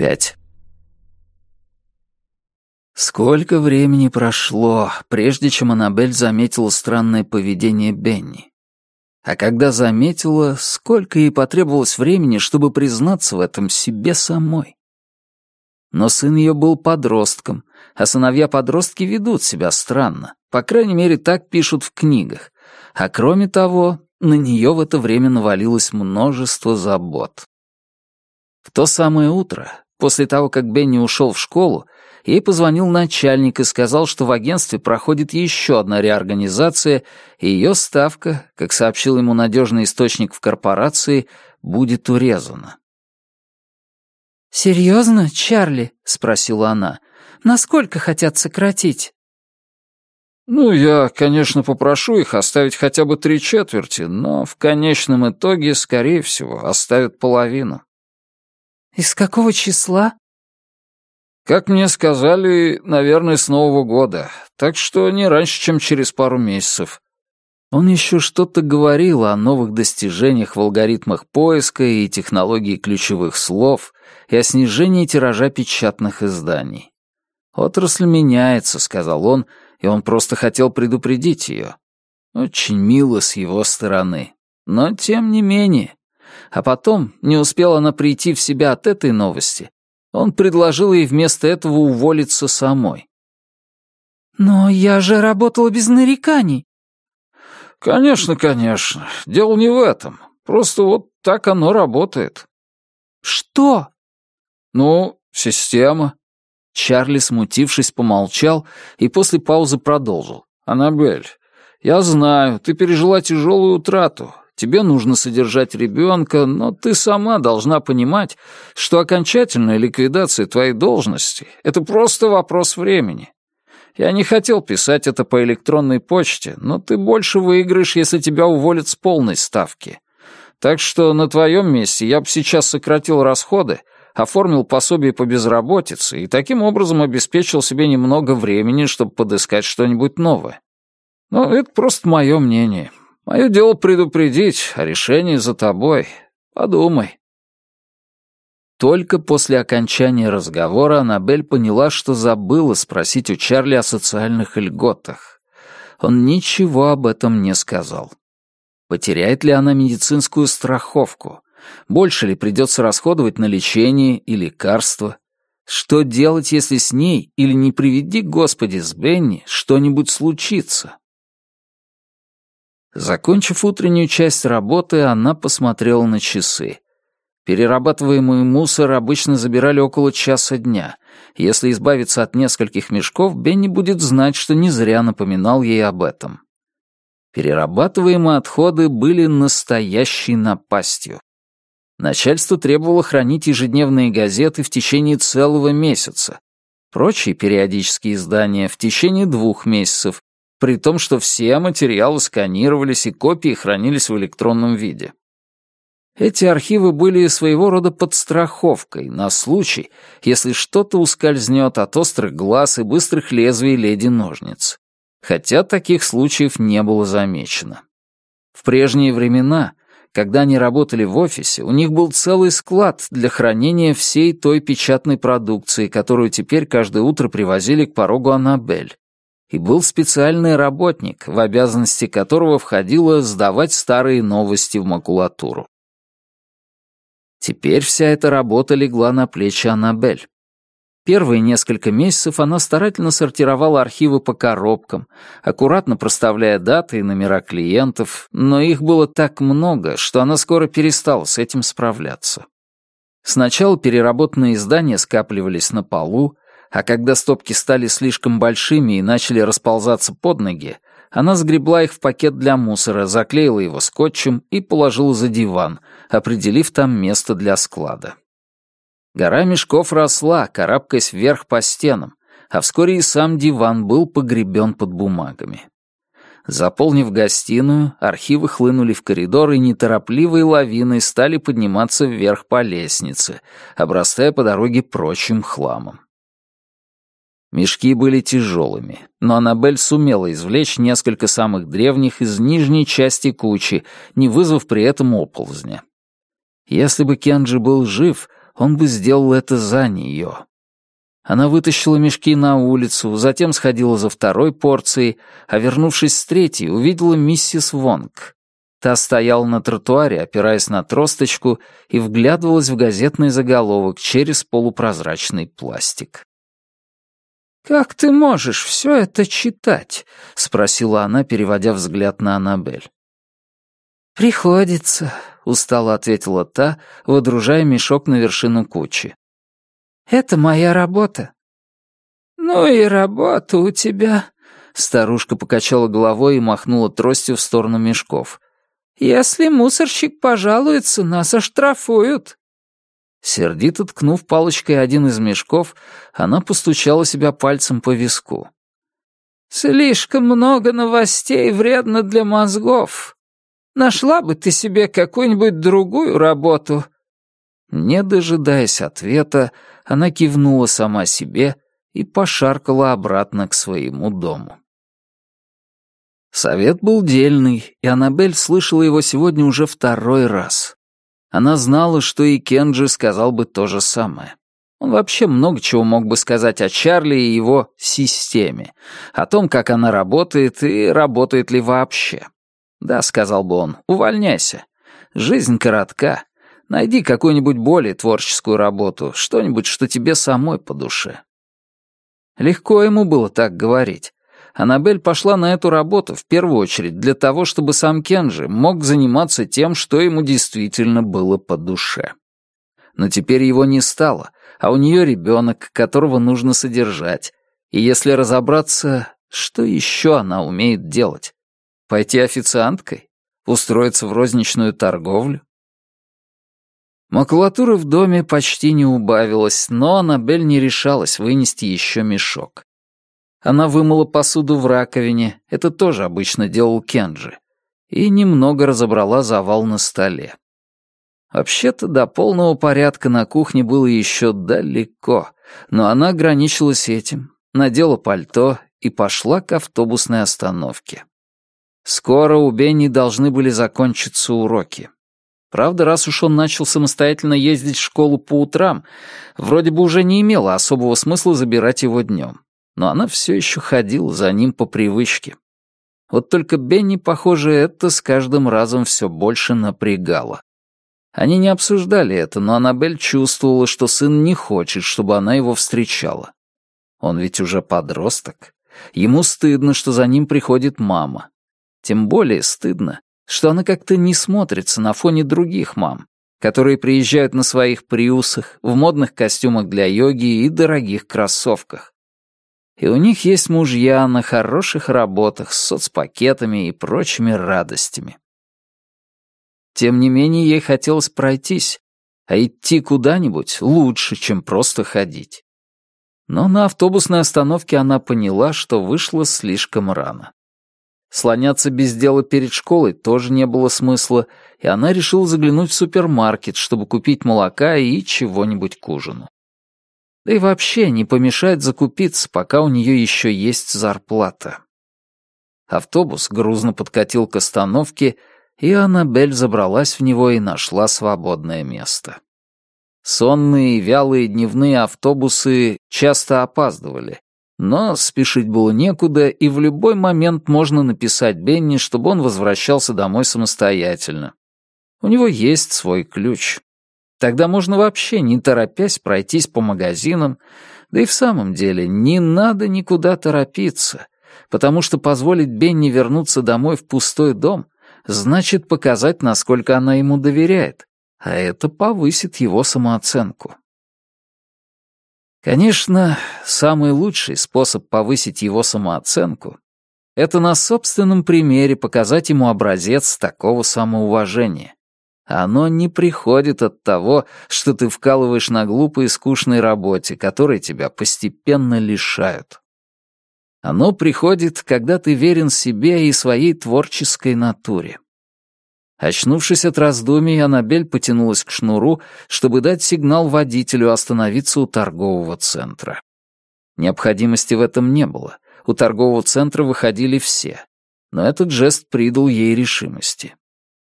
5. Сколько времени прошло, прежде чем Аннабель заметила странное поведение Бенни. А когда заметила, сколько ей потребовалось времени, чтобы признаться в этом себе самой. Но сын ее был подростком, а сыновья-подростки ведут себя странно. По крайней мере, так пишут в книгах. А кроме того, на нее в это время навалилось множество забот. В то самое утро, после того, как Бенни ушел в школу, ей позвонил начальник и сказал, что в агентстве проходит еще одна реорганизация, и ее ставка, как сообщил ему надежный источник в корпорации, будет урезана. «Серьезно, Чарли?» — спросила она. «Насколько хотят сократить?» «Ну, я, конечно, попрошу их оставить хотя бы три четверти, но в конечном итоге, скорее всего, оставят половину». «Из какого числа?» Как мне сказали, наверное, с Нового года, так что не раньше, чем через пару месяцев. Он еще что-то говорил о новых достижениях в алгоритмах поиска и технологии ключевых слов и о снижении тиража печатных изданий. «Отрасль меняется», — сказал он, и он просто хотел предупредить ее. Очень мило с его стороны, но тем не менее. А потом, не успела она прийти в себя от этой новости, он предложил ей вместо этого уволиться самой. «Но я же работала без нареканий». «Конечно, конечно. Дело не в этом. Просто вот так оно работает». «Что?» «Ну, система». Чарли, смутившись, помолчал и после паузы продолжил. «Аннабель, я знаю, ты пережила тяжелую утрату, Тебе нужно содержать ребенка, но ты сама должна понимать, что окончательная ликвидация твоей должности — это просто вопрос времени. Я не хотел писать это по электронной почте, но ты больше выиграешь, если тебя уволят с полной ставки. Так что на твоем месте я бы сейчас сократил расходы, оформил пособие по безработице и таким образом обеспечил себе немного времени, чтобы подыскать что-нибудь новое. Но это просто мое мнение. Мое дело предупредить, а решение за тобой. Подумай». Только после окончания разговора Аннабель поняла, что забыла спросить у Чарли о социальных льготах. Он ничего об этом не сказал. Потеряет ли она медицинскую страховку? Больше ли придется расходовать на лечение и лекарства? Что делать, если с ней, или не приведи Господи, с Бенни, что-нибудь случится? Закончив утреннюю часть работы, она посмотрела на часы. Перерабатываемый мусор обычно забирали около часа дня. Если избавиться от нескольких мешков, Бенни будет знать, что не зря напоминал ей об этом. Перерабатываемые отходы были настоящей напастью. Начальство требовало хранить ежедневные газеты в течение целого месяца, прочие периодические издания в течение двух месяцев, при том, что все материалы сканировались и копии хранились в электронном виде. Эти архивы были своего рода подстраховкой на случай, если что-то ускользнет от острых глаз и быстрых лезвий леди-ножниц. Хотя таких случаев не было замечено. В прежние времена, когда они работали в офисе, у них был целый склад для хранения всей той печатной продукции, которую теперь каждое утро привозили к порогу Аннабель, и был специальный работник, в обязанности которого входило сдавать старые новости в макулатуру. Теперь вся эта работа легла на плечи Аннабель. Первые несколько месяцев она старательно сортировала архивы по коробкам, аккуратно проставляя даты и номера клиентов, но их было так много, что она скоро перестала с этим справляться. Сначала переработанные издания скапливались на полу, а когда стопки стали слишком большими и начали расползаться под ноги, она сгребла их в пакет для мусора, заклеила его скотчем и положила за диван, определив там место для склада. Гора мешков росла, карабкаясь вверх по стенам, а вскоре и сам диван был погребен под бумагами. Заполнив гостиную, архивы хлынули в коридор и неторопливой лавиной стали подниматься вверх по лестнице, обрастая по дороге прочим хламом. Мешки были тяжелыми, но Аннабель сумела извлечь несколько самых древних из нижней части кучи, не вызвав при этом оползня. Если бы Кенджи был жив, он бы сделал это за нее. Она вытащила мешки на улицу, затем сходила за второй порцией, а вернувшись с третьей, увидела миссис Вонг. Та стояла на тротуаре, опираясь на тросточку, и вглядывалась в газетный заголовок через полупрозрачный пластик. «Как ты можешь все это читать?» — спросила она, переводя взгляд на Аннабель. «Приходится», — устало ответила та, водружая мешок на вершину кучи. «Это моя работа». «Ну и работа у тебя», — старушка покачала головой и махнула тростью в сторону мешков. «Если мусорщик пожалуется, нас оштрафуют». Сердито ткнув палочкой один из мешков, она постучала себя пальцем по виску. «Слишком много новостей вредно для мозгов. Нашла бы ты себе какую-нибудь другую работу». Не дожидаясь ответа, она кивнула сама себе и пошаркала обратно к своему дому. Совет был дельный, и Аннабель слышала его сегодня уже второй раз. Она знала, что и Кенджи сказал бы то же самое. Он вообще много чего мог бы сказать о Чарли и его системе, о том, как она работает и работает ли вообще. «Да», — сказал бы он, — «увольняйся. Жизнь коротка. Найди какую-нибудь более творческую работу, что-нибудь, что тебе самой по душе». Легко ему было так говорить. Аннабель пошла на эту работу в первую очередь для того, чтобы сам Кенджи мог заниматься тем, что ему действительно было по душе. Но теперь его не стало, а у нее ребенок, которого нужно содержать. И если разобраться, что еще она умеет делать? Пойти официанткой? Устроиться в розничную торговлю? Макулатуры в доме почти не убавилось, но Аннабель не решалась вынести еще мешок. Она вымыла посуду в раковине, это тоже обычно делал Кенджи, и немного разобрала завал на столе. Вообще-то до полного порядка на кухне было еще далеко, но она ограничилась этим, надела пальто и пошла к автобусной остановке. Скоро у Бенни должны были закончиться уроки. Правда, раз уж он начал самостоятельно ездить в школу по утрам, вроде бы уже не имело особого смысла забирать его днем но она все еще ходила за ним по привычке. Вот только Бенни, похоже, это с каждым разом все больше напрягало. Они не обсуждали это, но Аннабель чувствовала, что сын не хочет, чтобы она его встречала. Он ведь уже подросток. Ему стыдно, что за ним приходит мама. Тем более стыдно, что она как-то не смотрится на фоне других мам, которые приезжают на своих приусах, в модных костюмах для йоги и дорогих кроссовках и у них есть мужья на хороших работах с соцпакетами и прочими радостями. Тем не менее, ей хотелось пройтись, а идти куда-нибудь лучше, чем просто ходить. Но на автобусной остановке она поняла, что вышла слишком рано. Слоняться без дела перед школой тоже не было смысла, и она решила заглянуть в супермаркет, чтобы купить молока и чего-нибудь к ужину. Да и вообще не помешает закупиться, пока у нее еще есть зарплата. Автобус грузно подкатил к остановке, и Аннабель забралась в него и нашла свободное место. Сонные и вялые дневные автобусы часто опаздывали, но спешить было некуда, и в любой момент можно написать Бенни, чтобы он возвращался домой самостоятельно. У него есть свой ключ. Тогда можно вообще, не торопясь, пройтись по магазинам, да и в самом деле не надо никуда торопиться, потому что позволить Бенни вернуться домой в пустой дом значит показать, насколько она ему доверяет, а это повысит его самооценку. Конечно, самый лучший способ повысить его самооценку — это на собственном примере показать ему образец такого самоуважения. Оно не приходит от того, что ты вкалываешь на глупой и скучной работе, которой тебя постепенно лишают. Оно приходит, когда ты верен себе и своей творческой натуре. Очнувшись от раздумий, Аннабель потянулась к шнуру, чтобы дать сигнал водителю остановиться у торгового центра. Необходимости в этом не было. У торгового центра выходили все. Но этот жест придал ей решимости.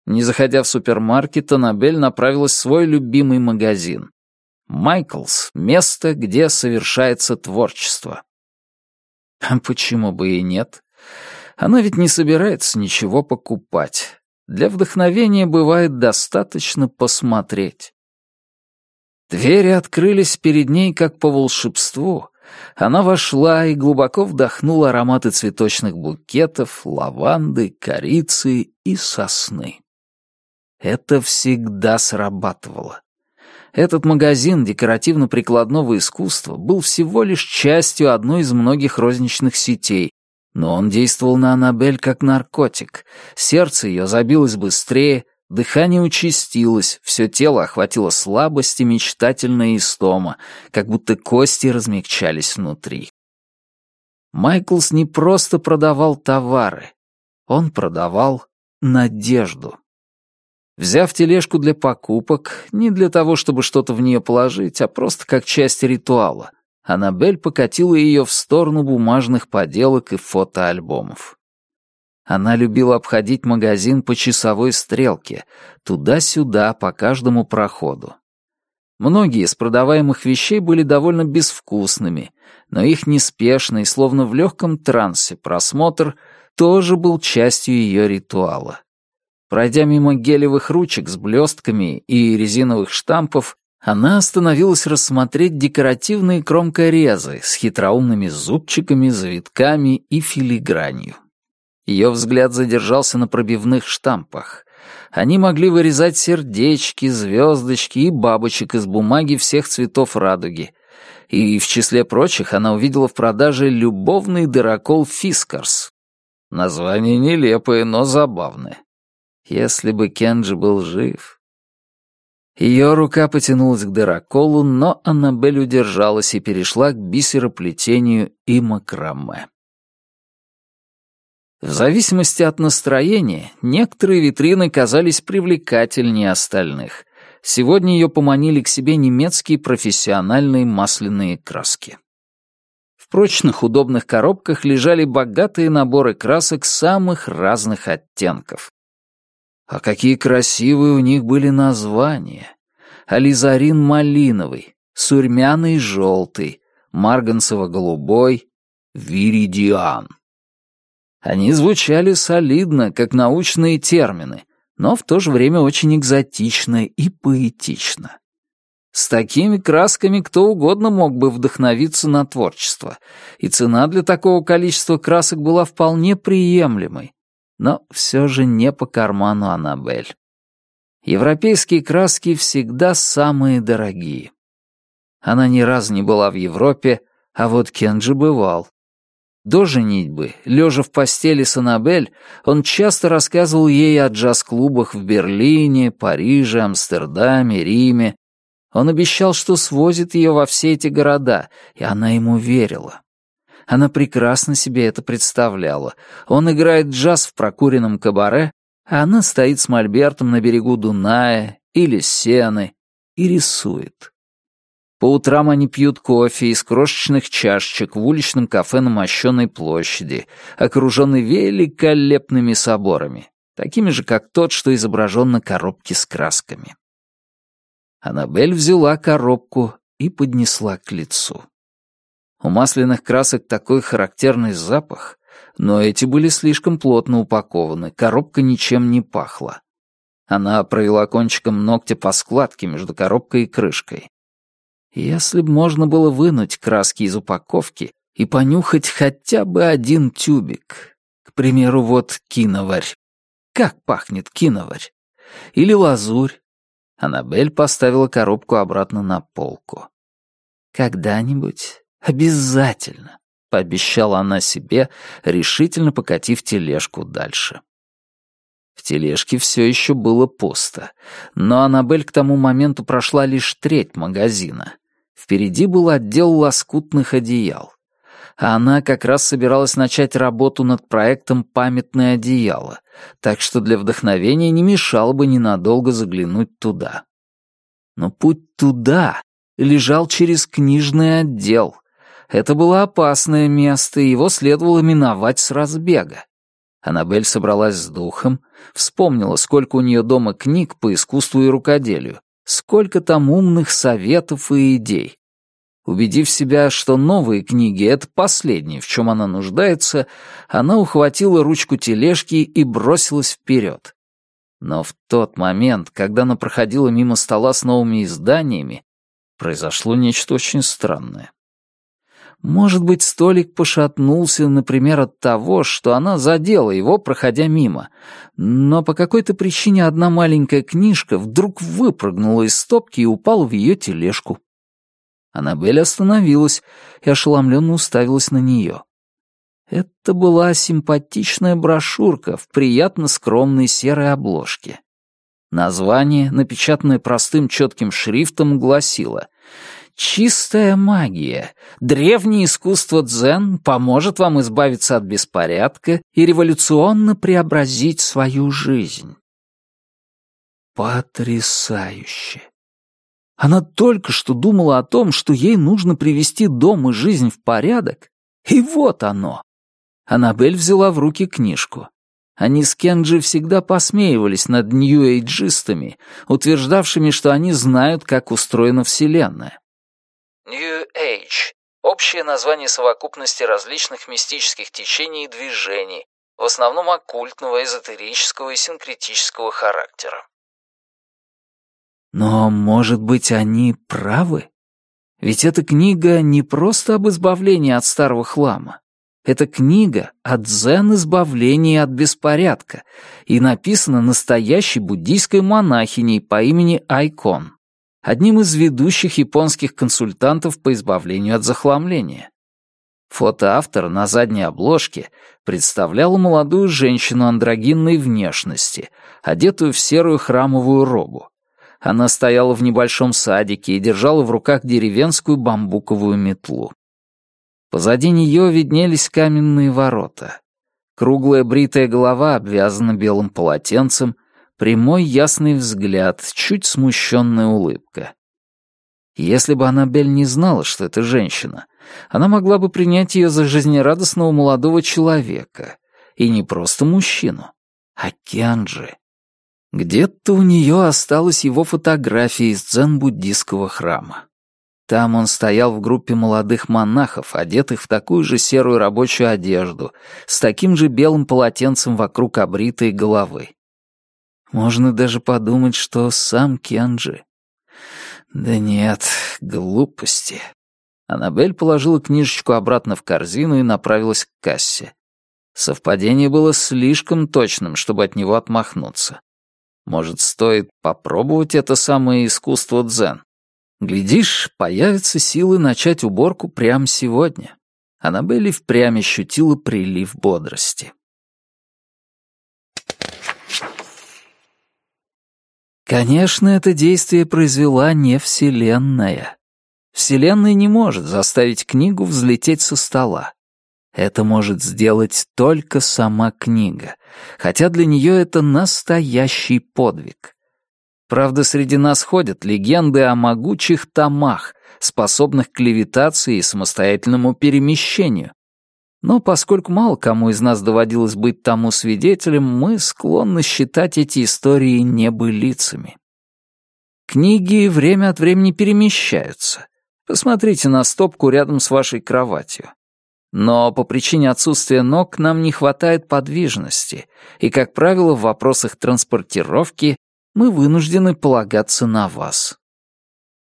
Не заходя в супермаркет, Аннабель направилась в свой любимый магазин. Майклс — место, где совершается творчество. А почему бы и нет? Она ведь не собирается ничего покупать. Для вдохновения бывает достаточно посмотреть. Двери открылись перед ней как по волшебству. Она вошла и глубоко вдохнула ароматы цветочных букетов, лаванды, корицы и сосны. Это всегда срабатывало. Этот магазин декоративно-прикладного искусства был всего лишь частью одной из многих розничных сетей, но он действовал на Аннабель как наркотик. Сердце ее забилось быстрее, Дыхание участилось, все тело охватило слабость и мечтательная истома, как будто кости размягчались внутри. Майклс не просто продавал товары, он продавал надежду. Взяв тележку для покупок, не для того, чтобы что-то в нее положить, а просто как часть ритуала, Аннабель покатила ее в сторону бумажных поделок и фотоальбомов. Она любила обходить магазин по часовой стрелке, туда-сюда, по каждому проходу. Многие из продаваемых вещей были довольно безвкусными, но их неспешный, словно в легком трансе, просмотр тоже был частью ее ритуала. Пройдя мимо гелевых ручек с блестками и резиновых штампов, она остановилась рассмотреть декоративные кромкорезы с хитроумными зубчиками, завитками и филигранью. Ее взгляд задержался на пробивных штампах. Они могли вырезать сердечки, звездочки и бабочек из бумаги всех цветов радуги. И в числе прочих она увидела в продаже любовный дырокол Фискарс. Название нелепое, но забавное. Если бы Кенджи был жив... Ее рука потянулась к дыроколу, но Аннабель удержалась и перешла к бисероплетению и макраме. В зависимости от настроения, некоторые витрины казались привлекательнее остальных. Сегодня ее поманили к себе немецкие профессиональные масляные краски. В прочных удобных коробках лежали богатые наборы красок самых разных оттенков. А какие красивые у них были названия. Ализарин малиновый, сурьмяный желтый, марганцево-голубой, виридиан. Они звучали солидно, как научные термины, но в то же время очень экзотично и поэтично. С такими красками кто угодно мог бы вдохновиться на творчество, и цена для такого количества красок была вполне приемлемой, но все же не по карману Аннабель. Европейские краски всегда самые дорогие. Она ни разу не была в Европе, а вот Кенджи бывал. До женитьбы, лежа в постели с Аннабель, он часто рассказывал ей о джаз-клубах в Берлине, Париже, Амстердаме, Риме. Он обещал, что свозит ее во все эти города, и она ему верила. Она прекрасно себе это представляла. Он играет джаз в прокуренном кабаре, а она стоит с мольбертом на берегу Дуная или Сены и рисует. По утрам они пьют кофе из крошечных чашечек в уличном кафе на Мощенной площади, окруженный великолепными соборами, такими же, как тот, что изображен на коробке с красками. Аннабель взяла коробку и поднесла к лицу. У масляных красок такой характерный запах, но эти были слишком плотно упакованы, коробка ничем не пахла. Она провела кончиком ногтя по складке между коробкой и крышкой. Если б можно было вынуть краски из упаковки и понюхать хотя бы один тюбик. К примеру, вот киноварь. Как пахнет киноварь? Или лазурь? Аннабель поставила коробку обратно на полку. «Когда-нибудь обязательно», — пообещала она себе, решительно покатив тележку дальше. В тележке все еще было пусто, но Аннабель к тому моменту прошла лишь треть магазина. Впереди был отдел лоскутных одеял. Она как раз собиралась начать работу над проектом «Памятное одеяло», так что для вдохновения не мешало бы ненадолго заглянуть туда. Но путь туда лежал через книжный отдел. Это было опасное место, и его следовало миновать с разбега. Аннабель собралась с духом, вспомнила, сколько у нее дома книг по искусству и рукоделию, Сколько там умных советов и идей. Убедив себя, что новые книги — это последнее, в чем она нуждается, она ухватила ручку тележки и бросилась вперед. Но в тот момент, когда она проходила мимо стола с новыми изданиями, произошло нечто очень странное. Может быть, столик пошатнулся, например, от того, что она задела его, проходя мимо. Но по какой-то причине одна маленькая книжка вдруг выпрыгнула из стопки и упала в ее тележку. Аннабель остановилась и ошеломленно уставилась на нее. Это была симпатичная брошюрка в приятно скромной серой обложке. Название, напечатанное простым четким шрифтом, гласило «Чистая магия. Древнее искусство дзен поможет вам избавиться от беспорядка и революционно преобразить свою жизнь». Потрясающе! Она только что думала о том, что ей нужно привести дом и жизнь в порядок, и вот оно. Аннабель взяла в руки книжку. Они с Кенджи всегда посмеивались над нью-эйджистами, утверждавшими, что они знают, как устроена Вселенная. New Age — общее название совокупности различных мистических течений и движений, в основном оккультного, эзотерического и синкретического характера. Но, может быть, они правы? Ведь эта книга не просто об избавлении от старого хлама. Это книга о дзен-избавлении от беспорядка и написана настоящей буддийской монахиней по имени Айкон, одним из ведущих японских консультантов по избавлению от захламления. Фото автора на задней обложке представляло молодую женщину андрогинной внешности, одетую в серую храмовую робу. Она стояла в небольшом садике и держала в руках деревенскую бамбуковую метлу. Позади нее виднелись каменные ворота. Круглая бритая голова обвязана белым полотенцем, прямой ясный взгляд, чуть смущенная улыбка. Если бы Аннабель не знала, что это женщина, она могла бы принять ее за жизнерадостного молодого человека. И не просто мужчину, а Кенджи. Где-то у нее осталась его фотография из дзен-буддийского храма. Там он стоял в группе молодых монахов, одетых в такую же серую рабочую одежду, с таким же белым полотенцем вокруг обритой головы. Можно даже подумать, что сам Кенджи. Да нет, глупости. Аннабель положила книжечку обратно в корзину и направилась к кассе. Совпадение было слишком точным, чтобы от него отмахнуться. Может, стоит попробовать это самое искусство дзен? Глядишь, появятся силы начать уборку прямо сегодня. Аннабель впрямь ощутила прилив бодрости. Конечно, это действие произвела не Вселенная. Вселенная не может заставить книгу взлететь со стола. Это может сделать только сама книга, хотя для нее это настоящий подвиг. Правда, среди нас ходят легенды о могучих томах, способных к левитации и самостоятельному перемещению. Но поскольку мало кому из нас доводилось быть тому свидетелем, мы склонны считать эти истории небылицами. Книги время от времени перемещаются. Посмотрите на стопку рядом с вашей кроватью. Но по причине отсутствия ног нам не хватает подвижности, и, как правило, в вопросах транспортировки мы вынуждены полагаться на вас.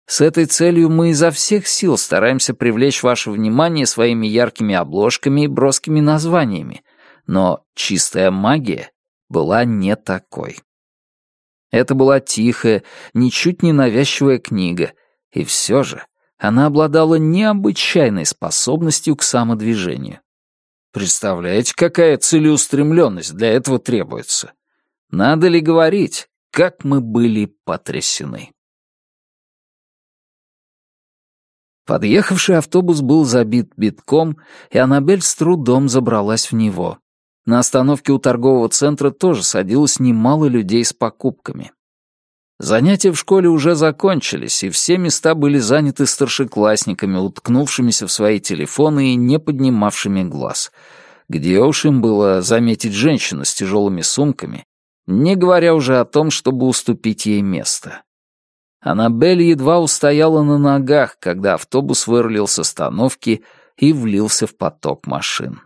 С этой целью мы изо всех сил стараемся привлечь ваше внимание своими яркими обложками и броскими названиями, но чистая магия была не такой. Это была тихая, ничуть не навязчивая книга, и все же она обладала необычайной способностью к самодвижению. Представляете, какая целеустремленность для этого требуется? Надо ли говорить, как мы были потрясены. Подъехавший автобус был забит битком, и Аннабель с трудом забралась в него. На остановке у торгового центра тоже садилось немало людей с покупками. Занятия в школе уже закончились, и все места были заняты старшеклассниками, уткнувшимися в свои телефоны и не поднимавшими глаз. Где уж им было заметить женщину с тяжелыми сумками, не говоря уже о том, чтобы уступить ей место. Аннабель едва устояла на ногах, когда автобус вырулил с остановки и влился в поток машин.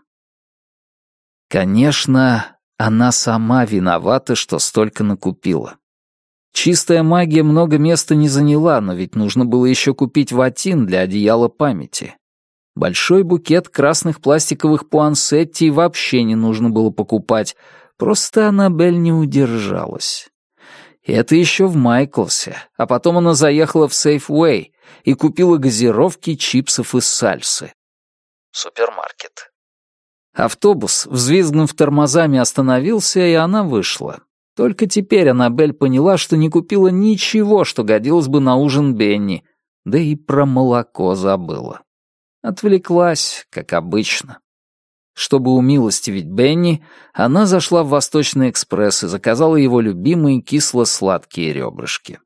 Конечно, она сама виновата, что столько накупила. Чистая магия много места не заняла, но ведь нужно было еще купить ватин для одеяла памяти. Большой букет красных пластиковых пуансетти вообще не нужно было покупать, просто Аннабель не удержалась. И это еще в Майклсе, а потом она заехала в Сейфуэй и купила газировки, чипсов и сальсы. Супермаркет. Автобус, взвизгнув тормозами, остановился, и она вышла. Только теперь Аннабель поняла, что не купила ничего, что годилось бы на ужин Бенни, да и про молоко забыла. Отвлеклась, как обычно. Чтобы умилостивить Бенни, она зашла в Восточный экспресс и заказала его любимые кисло-сладкие ребрышки.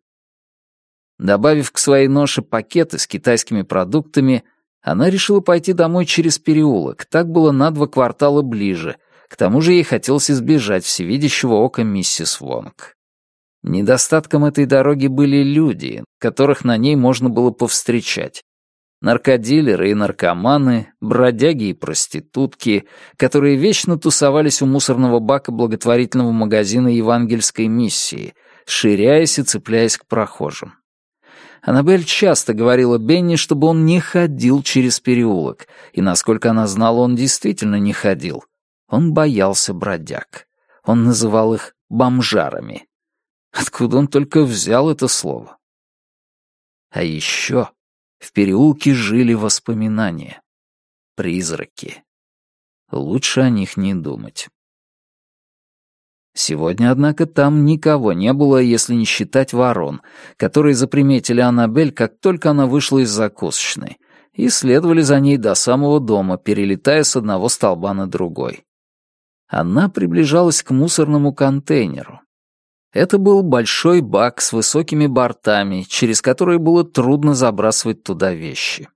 Добавив к своей ноше пакеты с китайскими продуктами, она решила пойти домой через переулок, так было на два квартала ближе, к тому же ей хотелось избежать всевидящего ока миссис Вонг. Недостатком этой дороги были люди, которых на ней можно было повстречать. Наркодилеры и наркоманы, бродяги и проститутки, которые вечно тусовались у мусорного бака благотворительного магазина евангельской миссии, ширяясь и цепляясь к прохожим. Аннабель часто говорила Бенни, чтобы он не ходил через переулок, и, насколько она знала, он действительно не ходил. Он боялся бродяг. Он называл их бомжарами. Откуда он только взял это слово? А еще в переулке жили воспоминания. Призраки. Лучше о них не думать. Сегодня, однако, там никого не было, если не считать ворон, которые заприметили Аннабель, как только она вышла из закусочной, и следовали за ней до самого дома, перелетая с одного столба на другой. Она приближалась к мусорному контейнеру. Это был большой бак с высокими бортами, через которые было трудно забрасывать туда вещи.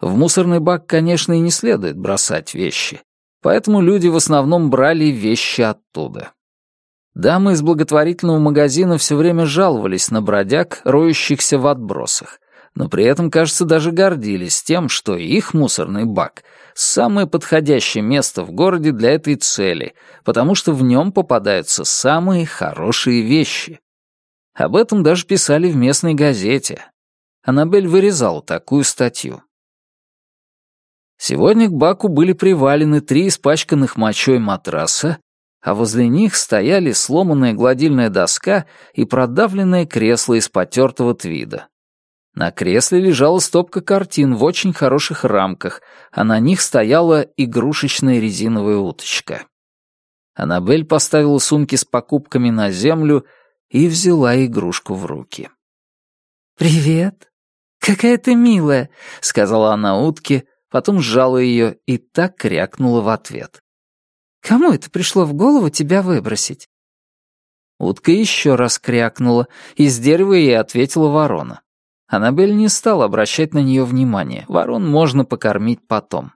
В мусорный бак, конечно, и не следует бросать вещи, поэтому люди в основном брали вещи оттуда. Дамы из благотворительного магазина все время жаловались на бродяг, роющихся в отбросах, но при этом, кажется, даже гордились тем, что их мусорный бак — самое подходящее место в городе для этой цели, потому что в нем попадаются самые хорошие вещи. Об этом даже писали в местной газете. Аннабель вырезала такую статью. Сегодня к баку были привалены три испачканных мочой матраса, а возле них стояли сломанная гладильная доска и продавленное кресло из потертого твида. На кресле лежала стопка картин в очень хороших рамках, а на них стояла игрушечная резиновая уточка. Аннабель поставила сумки с покупками на землю и взяла игрушку в руки. «Привет! Какая ты милая!» — сказала она утке, потом сжала ее и так крякнула в ответ. «Кому это пришло в голову тебя выбросить?» Утка еще раз крякнула, и с дерева ей ответила ворона. Аннабель не стала обращать на нее внимания. Ворон можно покормить потом.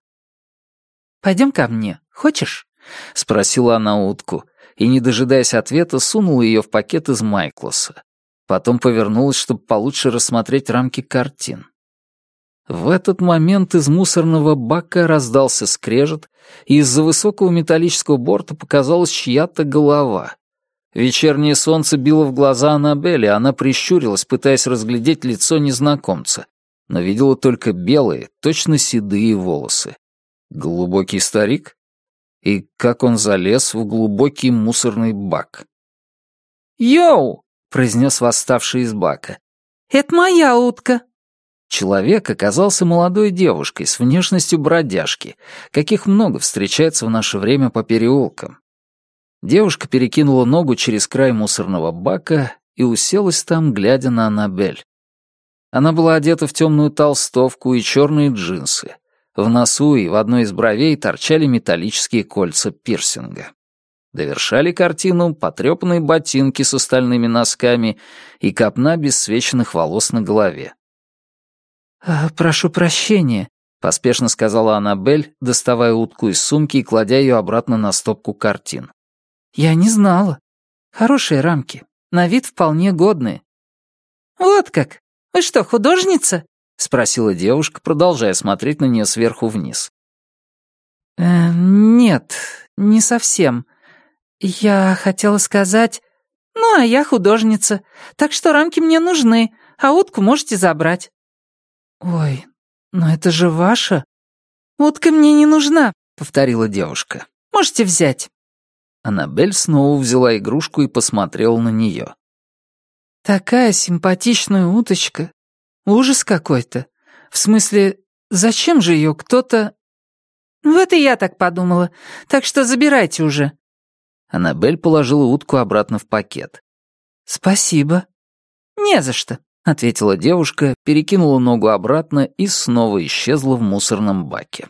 «Пойдем ко мне, хочешь?» — спросила она утку, и, не дожидаясь ответа, сунула ее в пакет из Майклоса. Потом повернулась, чтобы получше рассмотреть рамки картин. В этот момент из мусорного бака раздался скрежет, и из-за высокого металлического борта показалась чья-то голова. Вечернее солнце било в глаза Аннабелли, она прищурилась, пытаясь разглядеть лицо незнакомца, но видела только белые, точно седые волосы. Глубокий старик? И как он залез в глубокий мусорный бак? «Йоу!» — произнес восставший из бака. «Это моя утка!» Человек оказался молодой девушкой с внешностью бродяжки, каких много встречается в наше время по переулкам. Девушка перекинула ногу через край мусорного бака и уселась там, глядя на Аннабель. Она была одета в темную толстовку и черные джинсы. В носу и в одной из бровей торчали металлические кольца пирсинга. Довершали картину потрепанные ботинки с остальными носками и копна бессвеченных волос на голове. «А, «Прошу прощения», — поспешно сказала Аннабель, доставая утку из сумки и кладя ее обратно на стопку картин. «Я не знала. Хорошие рамки. На вид вполне годные». «Вот как! Вы что, художница?» — спросила девушка, продолжая смотреть на нее сверху вниз. «Э, «Нет, не совсем. Я хотела сказать...» «Ну, а я художница, так что рамки мне нужны, а утку можете забрать». «Ой, но это же ваша...» «Утка мне не нужна», — повторила девушка. «Можете взять». Аннабель снова взяла игрушку и посмотрела на нее. «Такая симпатичная уточка. Ужас какой-то. В смысле, зачем же ее кто-то...» «Вот и я так подумала. Так что забирайте уже». Аннабель положила утку обратно в пакет. «Спасибо». «Не за что», — ответила девушка, перекинула ногу обратно и снова исчезла в мусорном баке.